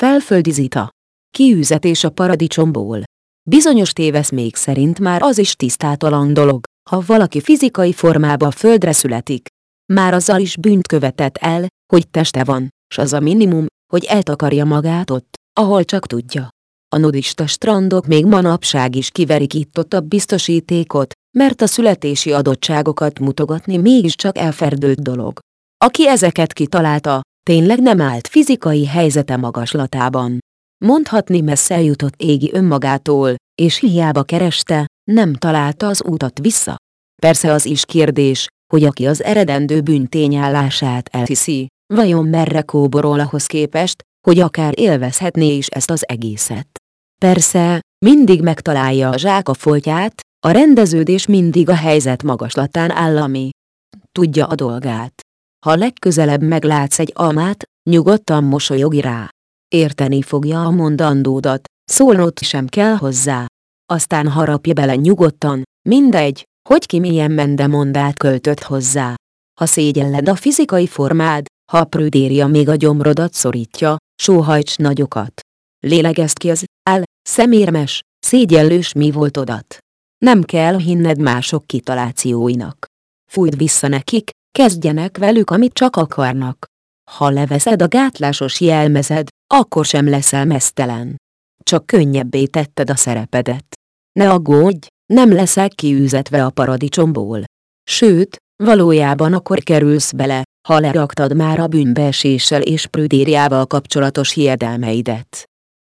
Felföldi Zita. Kiűzetés a paradicsomból. Bizonyos téveszmék szerint már az is tisztátalan dolog, ha valaki fizikai formába földre születik. Már azzal is bűnt követett el, hogy teste van, s az a minimum, hogy eltakarja magát ott, ahol csak tudja. A nudista strandok még manapság is kiverik itt ott a biztosítékot, mert a születési adottságokat mutogatni mégiscsak elferdült dolog. Aki ezeket kitalálta, tényleg nem állt fizikai helyzete magaslatában. Mondhatni messze jutott égi önmagától, és hiába kereste, nem találta az útat vissza. Persze az is kérdés, hogy aki az eredendő bűntényállását elhiszi, vajon merre kóborol ahhoz képest, hogy akár élvezhetné is ezt az egészet. Persze, mindig megtalálja a zsák a foltját, a rendeződés mindig a helyzet magaslatán állami. Tudja a dolgát. Ha legközelebb meglátsz egy almát, nyugodtan mosolyogi rá. Érteni fogja a mondandódat, szólnod sem kell hozzá. Aztán harapja bele nyugodtan, mindegy, hogy ki milyen mendemondát költött hozzá. Ha szégyelled a fizikai formád, ha prüdéria még a gyomrodat szorítja, sóhajts nagyokat. Lélegezd ki az áll, szemérmes, szégyellős mi volt odat. Nem kell hinned mások kitalációinak. Fújd vissza nekik, kezdjenek velük, amit csak akarnak. Ha leveszed a gátlásos jelmezed, akkor sem leszel mesztelen. Csak könnyebbé tetted a szerepedet. Ne aggódj, nem leszel kiűzetve a paradicsomból. Sőt, valójában akkor kerülsz bele, ha leraktad már a bűnbeeséssel és prüdériával kapcsolatos hiedelmeidet.